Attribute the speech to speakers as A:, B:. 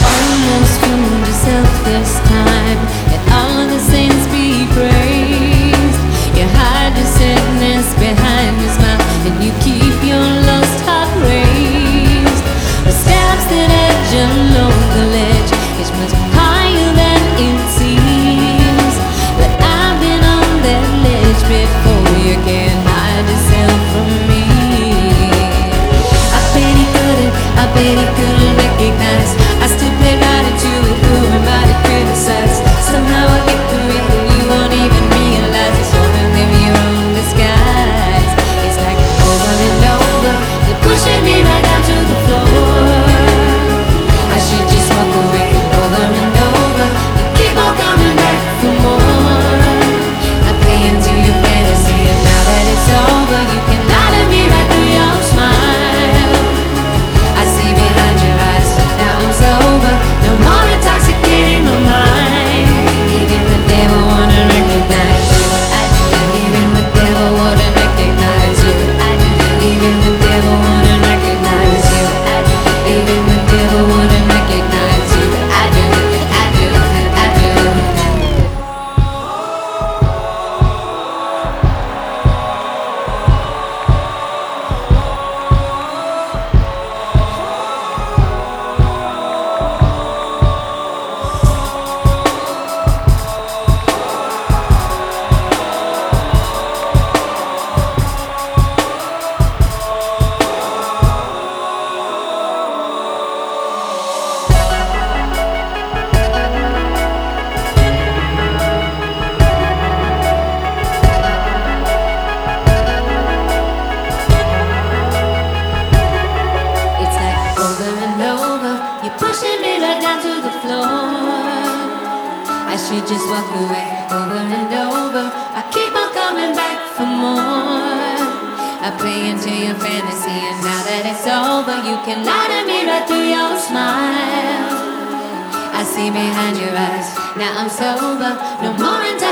A: almost couldn't yourself this time. All the saints be praised. You hide your sadness behind smile, and you keep your lost heart raised. The steps that edge along the ledge much higher than it seems. But I've been on that ledge before. floor. I should just walk away over and over. I keep on coming back for more. I play into your fantasy, and now that it's over, you can lie to me right through your smile. I see behind your eyes, now I'm sober, no more anxiety.